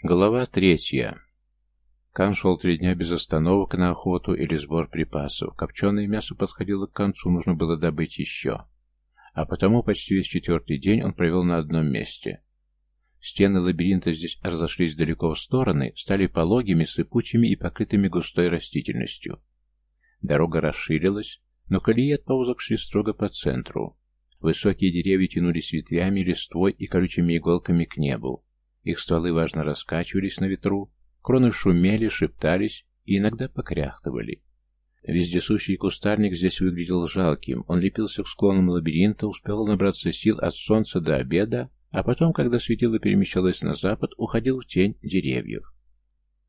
Глава третья. Кан шел три дня без остановок на охоту или сбор припасов. Копченое мясо подходило к концу, нужно было добыть еще. А потому почти весь четвертый день он провел на одном месте. Стены лабиринта здесь разошлись далеко в стороны, стали пологими, сыпучими и покрытыми густой растительностью. Дорога расширилась, но колеи от повозок шли строго по центру. Высокие деревья тянулись ветвями, листвой и колючими иголками к небу. Их стволы важно раскачивались на ветру, кроны шумели, шептались и иногда покряхтывали. Вездесущий кустарник здесь выглядел жалким. Он лепился к склонам лабиринта, успел набраться сил от солнца до обеда, а потом, когда светило перемещалось на запад, уходил в тень деревьев.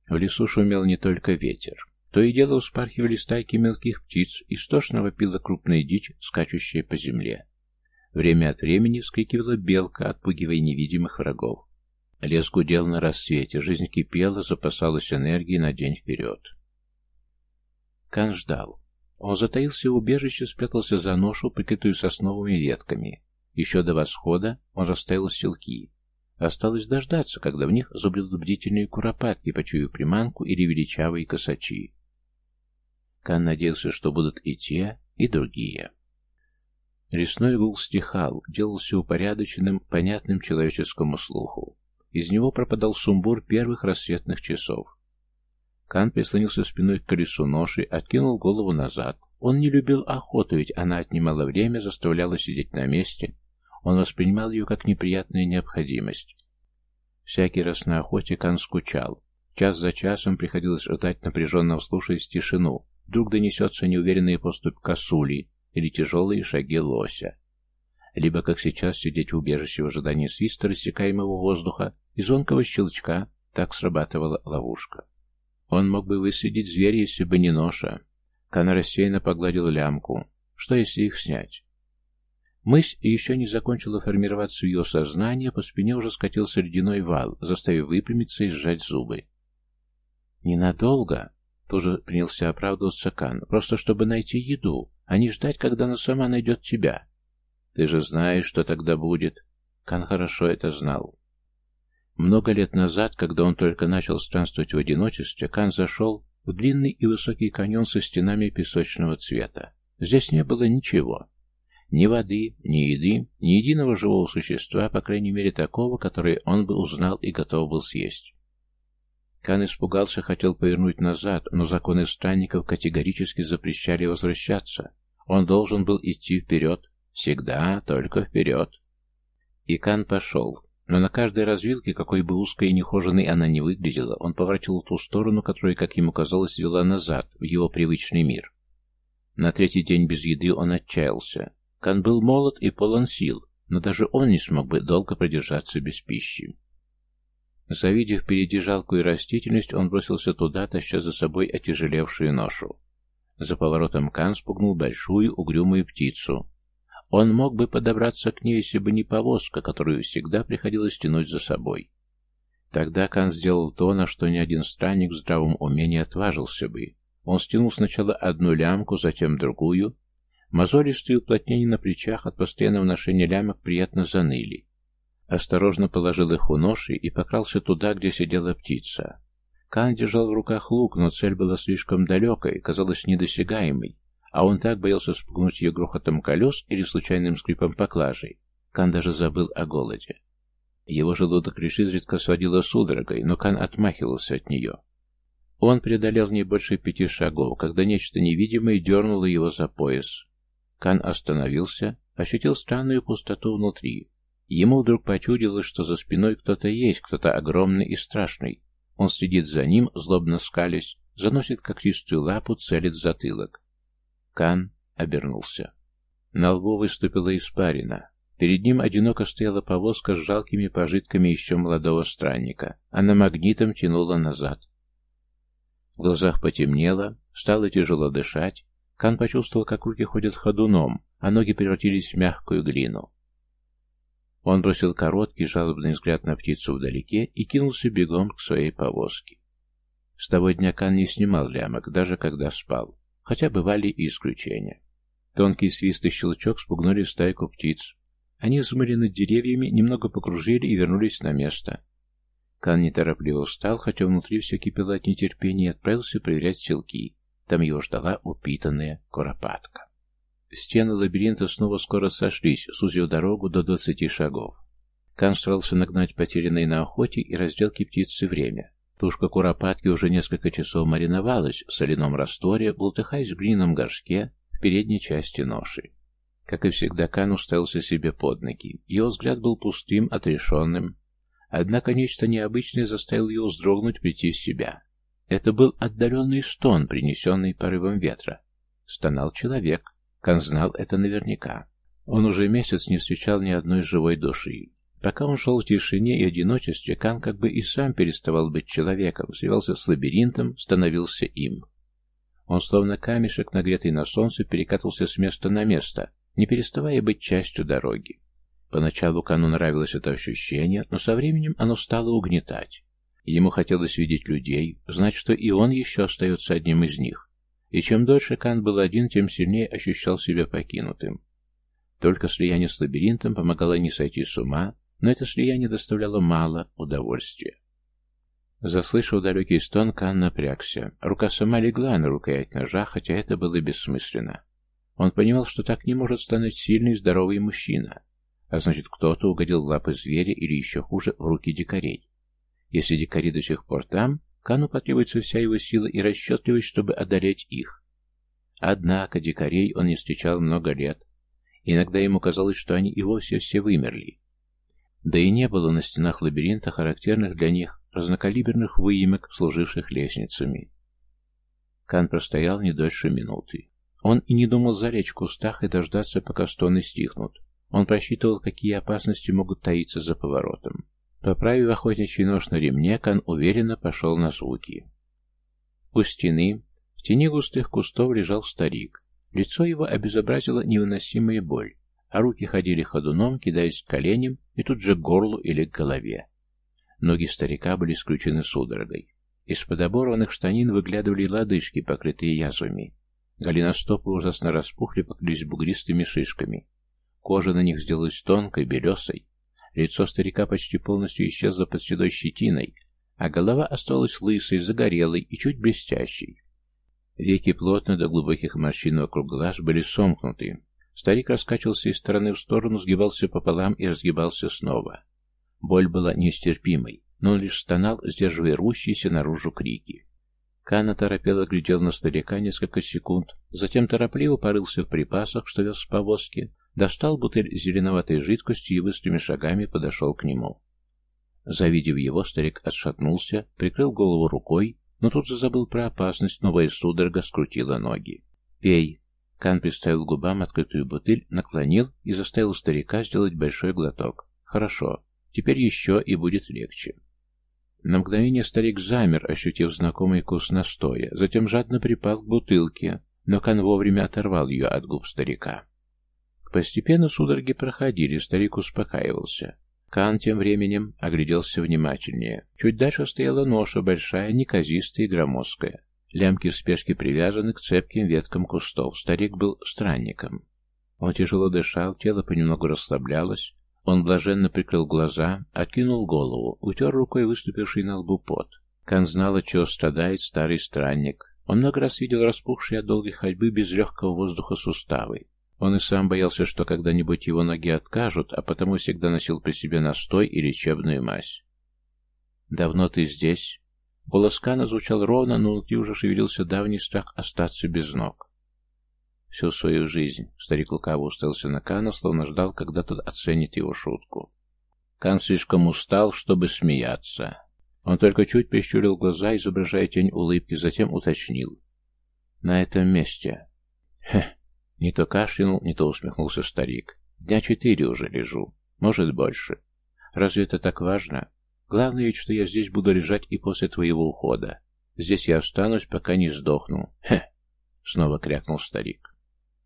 В лесу шумел не только ветер. То и дело вспархивали стайки мелких птиц, истошно вопила крупная дичь, скачущая по земле. Время от времени скрикивала белка, отпугивая невидимых врагов. Лес гудел на рассвете, жизнь кипела, запасалась энергией на день вперед. Кан ждал. Он затаился в убежище, спрятался за ношу, прикрытую сосновыми ветками. Еще до восхода он расставил селки. Осталось дождаться, когда в них забредут бдительные куропатки, почуяв приманку или величавые косачи. Кан надеялся, что будут и те, и другие. Лесной гул стихал, делался упорядоченным, понятным человеческому слуху. Из него пропадал сумбур первых рассветных часов. Кан прислонился спиной к колесу ноши, откинул голову назад. Он не любил охоту, ведь она отнимала время, заставляла сидеть на месте. Он воспринимал ее как неприятную необходимость. Всякий раз на охоте Кан скучал. Час за часом приходилось ждать, напряженно слушаясь тишину. Вдруг донесется неуверенный поступь косули или тяжелые шаги лося либо, как сейчас, сидеть в убежище в ожидании свиста рассекаемого воздуха и звонкого щелчка, так срабатывала ловушка. Он мог бы выследить зверя, если бы не ноша. Кана рассеянно погладил лямку. Что, если их снять? Мысль еще не закончила формироваться в ее сознание, по спине уже скатился ледяной вал, заставив выпрямиться и сжать зубы. «Ненадолго», — тоже принялся оправдываться Кан, — «просто чтобы найти еду, а не ждать, когда она сама найдет тебя». Ты же знаешь, что тогда будет. Кан хорошо это знал. Много лет назад, когда он только начал странствовать в одиночестве, Кан зашел в длинный и высокий каньон со стенами песочного цвета. Здесь не было ничего. Ни воды, ни еды, ни единого живого существа, по крайней мере такого, которое он бы узнал и готов был съесть. Кан испугался, хотел повернуть назад, но законы странников категорически запрещали возвращаться. Он должен был идти вперед, Всегда только вперед. И Кан пошел. Но на каждой развилке, какой бы узкой и нехоженной она не выглядела, он поворачивал в ту сторону, которая, как ему казалось, вела назад, в его привычный мир. На третий день без еды он отчаялся. Кан был молод и полон сил, но даже он не смог бы долго продержаться без пищи. Завидев впереди жалкую растительность, он бросился туда, таща за собой отяжелевшую ношу. За поворотом Кан спугнул большую угрюмую птицу, он мог бы подобраться к ней, если бы не повозка, которую всегда приходилось тянуть за собой. Тогда Кан сделал то, на что ни один странник в здравом уме не отважился бы. Он стянул сначала одну лямку, затем другую. Мозолистые уплотнения на плечах от постоянного ношения лямок приятно заныли. Осторожно положил их у ноши и покрался туда, где сидела птица. Кан держал в руках лук, но цель была слишком далекой, казалась недосягаемой. А он так боялся спугнуть ее грохотом колес или случайным скрипом поклажей. Кан даже забыл о голоде. Его желудок лишь изредка сводило судорогой, но Кан отмахивался от нее. Он преодолел не больше пяти шагов, когда нечто невидимое дернуло его за пояс. Кан остановился, ощутил странную пустоту внутри. Ему вдруг почудилось, что за спиной кто-то есть, кто-то огромный и страшный. Он следит за ним, злобно скалясь, заносит когтистую лапу, целит затылок. Кан обернулся. На лбу выступила испарина. Перед ним одиноко стояла повозка с жалкими пожитками еще молодого странника. Она магнитом тянула назад. В глазах потемнело, стало тяжело дышать. Кан почувствовал, как руки ходят ходуном, а ноги превратились в мягкую глину. Он бросил короткий жалобный взгляд на птицу вдалеке и кинулся бегом к своей повозке. С того дня Кан не снимал лямок, даже когда спал хотя бывали и исключения. Тонкий свист и щелчок спугнули стайку птиц. Они взмыли над деревьями, немного покружили и вернулись на место. Кан неторопливо встал, хотя внутри все кипело от нетерпения, и отправился проверять селки. Там его ждала упитанная куропатка. Стены лабиринта снова скоро сошлись, сузив дорогу до двадцати шагов. Кан старался нагнать потерянные на охоте и разделке птицы время. Тушка куропатки уже несколько часов мариновалась в соляном растворе, бултыхаясь в глиняном горшке в передней части ноши. Как и всегда, Кан уставился себе под ноги. Его взгляд был пустым, отрешенным. Однако нечто необычное заставило его вздрогнуть, прийти в себя. Это был отдаленный стон, принесенный порывом ветра. Стонал человек. Кан знал это наверняка. Он уже месяц не встречал ни одной живой души. Пока он шел в тишине и одиночестве, Кан как бы и сам переставал быть человеком, сливался с лабиринтом, становился им. Он, словно камешек, нагретый на солнце, перекатывался с места на место, не переставая быть частью дороги. Поначалу Кану нравилось это ощущение, но со временем оно стало угнетать. Ему хотелось видеть людей, знать, что и он еще остается одним из них. И чем дольше Кан был один, тем сильнее ощущал себя покинутым. Только слияние с лабиринтом помогало не сойти с ума, но это слияние доставляло мало удовольствия. Заслышав далекий стон, Кан напрягся. Рука сама легла на рукоять ножа, хотя это было бессмысленно. Он понимал, что так не может стануть сильный и здоровый мужчина. А значит, кто-то угодил в лапы зверя или еще хуже, в руки дикарей. Если дикари до сих пор там, Кану потребуется вся его сила и расчетливость, чтобы одолеть их. Однако дикарей он не встречал много лет. Иногда ему казалось, что они и вовсе все вымерли. Да и не было на стенах лабиринта характерных для них разнокалиберных выемок, служивших лестницами. Кан простоял не дольше минуты. Он и не думал залечь в кустах и дождаться, пока стоны стихнут. Он просчитывал, какие опасности могут таиться за поворотом. Поправив охотничий нож на ремне, Кан уверенно пошел на звуки. У стены, в тени густых кустов, лежал старик. Лицо его обезобразило невыносимая боль а руки ходили ходуном, кидаясь к коленям и тут же к горлу или к голове. Ноги старика были скручены судорогой. Из-под оборванных штанин выглядывали лодыжки, покрытые язвами. Голеностопы ужасно распухли, покрылись бугристыми шишками. Кожа на них сделалась тонкой, белесой. Лицо старика почти полностью исчезло под седой щетиной, а голова осталась лысой, загорелой и чуть блестящей. Веки плотно до глубоких морщин вокруг глаз были сомкнуты, Старик раскачивался из стороны в сторону, сгибался пополам и разгибался снова. Боль была нестерпимой, но он лишь стонал, сдерживая рвущиеся наружу крики. Кана торопело глядел на старика несколько секунд, затем торопливо порылся в припасах, что вез в повозке, достал бутыль зеленоватой жидкости и быстрыми шагами подошел к нему. Завидев его, старик отшатнулся, прикрыл голову рукой, но тут же забыл про опасность, новая судорога скрутила ноги. «Пей!» Кан приставил губам открытую бутыль, наклонил и заставил старика сделать большой глоток. «Хорошо. Теперь еще и будет легче». На мгновение старик замер, ощутив знакомый вкус настоя, затем жадно припал к бутылке, но Кан вовремя оторвал ее от губ старика. Постепенно судороги проходили, старик успокаивался. Кан тем временем огляделся внимательнее. Чуть дальше стояла ноша, большая, неказистая и громоздкая. Лямки в спешке привязаны к цепким веткам кустов. Старик был странником. Он тяжело дышал, тело понемногу расслаблялось. Он блаженно прикрыл глаза, откинул голову, утер рукой выступивший на лбу пот. Кан знал, от чего страдает старый странник. Он много раз видел распухшие от долгой ходьбы без легкого воздуха суставы. Он и сам боялся, что когда-нибудь его ноги откажут, а потому всегда носил при себе настой и лечебную мазь. «Давно ты здесь?» Голос Кана звучал ровно, но внутри уже шевелился давний страх остаться без ног. Всю свою жизнь старик лукаво уставился на Кана, словно ждал, когда тот оценит его шутку. Кан слишком устал, чтобы смеяться. Он только чуть прищурил глаза, изображая тень улыбки, затем уточнил. «На этом месте». «Хе!» Не то кашлянул, не то усмехнулся старик. «Дня четыре уже лежу. Может, больше. Разве это так важно?» Главное ведь, что я здесь буду лежать и после твоего ухода. Здесь я останусь, пока не сдохну. Хе!» Снова крякнул старик.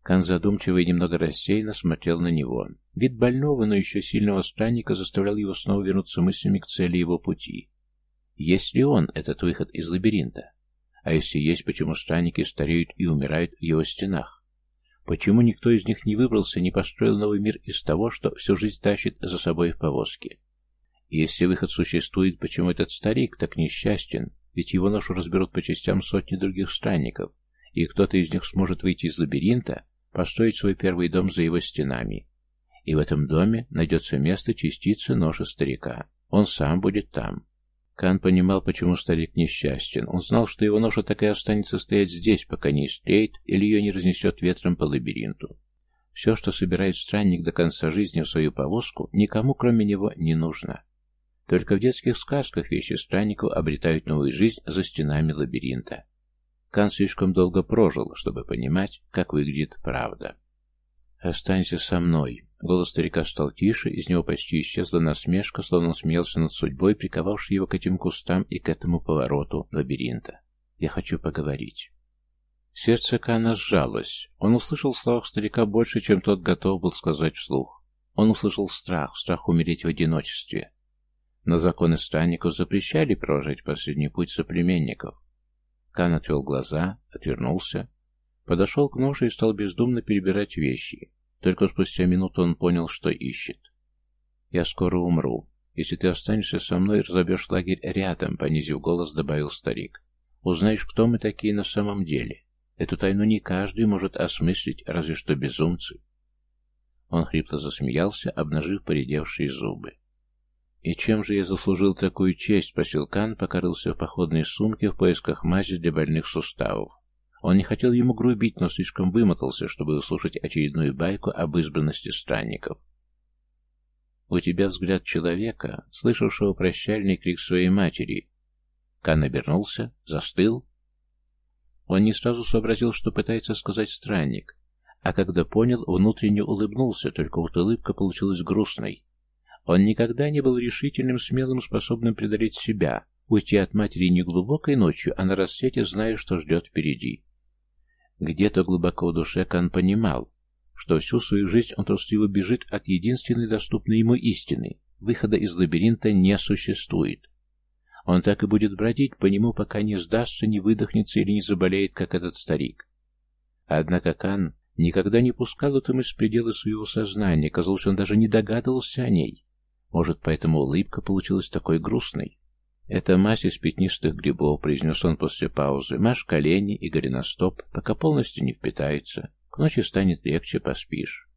Кан задумчиво и немного рассеянно смотрел на него. Вид больного, но еще сильного странника заставлял его снова вернуться мыслями к цели его пути. Есть ли он, этот выход из лабиринта? А если есть, почему странники стареют и умирают в его стенах? Почему никто из них не выбрался, не построил новый мир из того, что всю жизнь тащит за собой в повозке? Если выход существует, почему этот старик так несчастен? Ведь его ношу разберут по частям сотни других странников, и кто-то из них сможет выйти из лабиринта, построить свой первый дом за его стенами. И в этом доме найдется место частицы ножа старика. Он сам будет там. Кан понимал, почему старик несчастен. Он знал, что его ноша так и останется стоять здесь, пока не истлеет или ее не разнесет ветром по лабиринту. Все, что собирает странник до конца жизни в свою повозку, никому, кроме него, не нужно. Только в детских сказках вещи странников обретают новую жизнь за стенами лабиринта. Кан слишком долго прожил, чтобы понимать, как выглядит правда. «Останься со мной». Голос старика стал тише, из него почти исчезла насмешка, словно он смеялся над судьбой, приковавшей его к этим кустам и к этому повороту лабиринта. «Я хочу поговорить». Сердце Кана сжалось. Он услышал словах старика больше, чем тот готов был сказать вслух. Он услышал страх, страх умереть в одиночестве. Но законы странников запрещали провожать последний путь соплеменников. Кан отвел глаза, отвернулся, подошел к ножу и стал бездумно перебирать вещи. Только спустя минуту он понял, что ищет. «Я скоро умру. Если ты останешься со мной, разобьешь лагерь рядом», — понизив голос, добавил старик. «Узнаешь, кто мы такие на самом деле. Эту тайну не каждый может осмыслить, разве что безумцы». Он хрипло засмеялся, обнажив поредевшие зубы. «И чем же я заслужил такую честь?» — спросил Кан, пока в походной сумке в поисках мази для больных суставов. Он не хотел ему грубить, но слишком вымотался, чтобы услышать очередную байку об избранности странников. «У тебя взгляд человека, слышавшего прощальный крик своей матери». Кан обернулся, застыл. Он не сразу сообразил, что пытается сказать странник, а когда понял, внутренне улыбнулся, только вот улыбка получилась грустной. Он никогда не был решительным, смелым, способным преодолеть себя, уйти от матери не глубокой ночью, а на рассвете, зная, что ждет впереди. Где-то глубоко в душе Кан понимал, что всю свою жизнь он трусливо бежит от единственной доступной ему истины. Выхода из лабиринта не существует. Он так и будет бродить по нему, пока не сдастся, не выдохнется или не заболеет, как этот старик. Однако Кан никогда не пускал эту мысль пределы своего сознания, казалось, он даже не догадывался о ней. Может, поэтому улыбка получилась такой грустной. «Это мазь из пятнистых грибов», — произнес он после паузы. «Маш колени и голеностоп, пока полностью не впитается. К ночи станет легче, поспишь».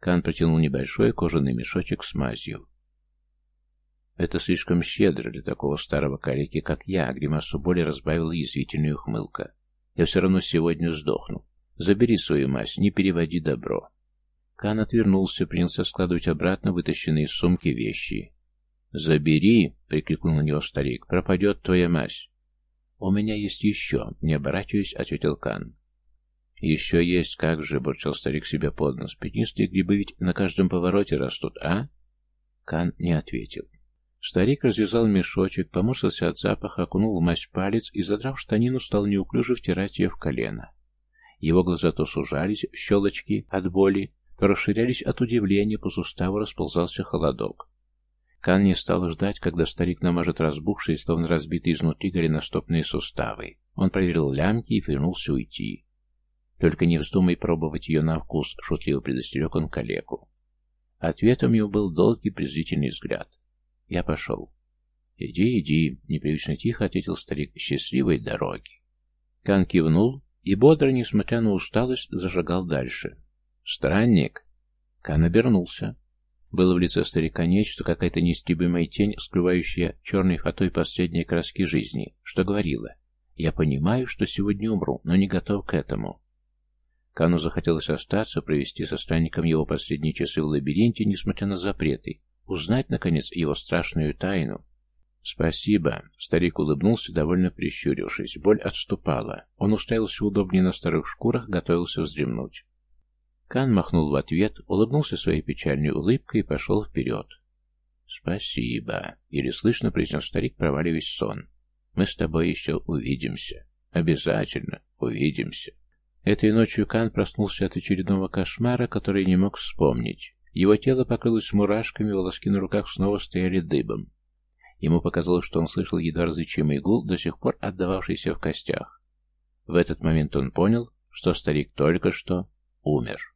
Кан протянул небольшой кожаный мешочек с мазью. «Это слишком щедро для такого старого калеки, как я», — гримасу боли разбавила язвительная ухмылка. «Я все равно сегодня сдохну. Забери свою мазь, не переводи добро». Кан отвернулся, принялся складывать обратно вытащенные из сумки вещи. «Забери!» — прикрикнул на него старик. «Пропадет твоя мазь!» «У меня есть еще!» — не оборачиваясь, ответил Кан. «Еще есть, как же!» — бурчал старик себе под нос. «Пятнистые грибы ведь на каждом повороте растут, а?» Кан не ответил. Старик развязал мешочек, поморщился от запаха, окунул в мазь палец и, задрав штанину, стал неуклюже втирать ее в колено. Его глаза то сужались, щелочки от боли, расширялись от удивления, по суставу расползался холодок. Кан не стал ждать, когда старик намажет разбухшие, словно разбитые изнутри голеностопные суставы. Он проверил лямки и вернулся уйти. «Только не вздумай пробовать ее на вкус», — шутливо предостерег он калеку. Ответом ему был долгий презрительный взгляд. «Я пошел». «Иди, иди», — непривычно тихо ответил старик, — «счастливой дороги». Кан кивнул и бодро, несмотря на усталость, зажигал дальше. «Странник!» Кан обернулся. Было в лице старика нечто, какая-то нестебимая тень, скрывающая черной фатой последней краски жизни, что говорила «Я понимаю, что сегодня умру, но не готов к этому». Кану захотелось остаться, провести со странником его последние часы в лабиринте, несмотря на запреты, узнать, наконец, его страшную тайну. «Спасибо», — старик улыбнулся, довольно прищурившись. Боль отступала. Он уставился удобнее на старых шкурах, готовился вздремнуть. Кан махнул в ответ, улыбнулся своей печальной улыбкой и пошел вперед. «Спасибо», — еле слышно произнес старик, проваливаясь в сон. «Мы с тобой еще увидимся. Обязательно увидимся». Этой ночью Кан проснулся от очередного кошмара, который не мог вспомнить. Его тело покрылось мурашками, волоски на руках снова стояли дыбом. Ему показалось, что он слышал едва различимый гул, до сих пор отдававшийся в костях. В этот момент он понял, что старик только что умер.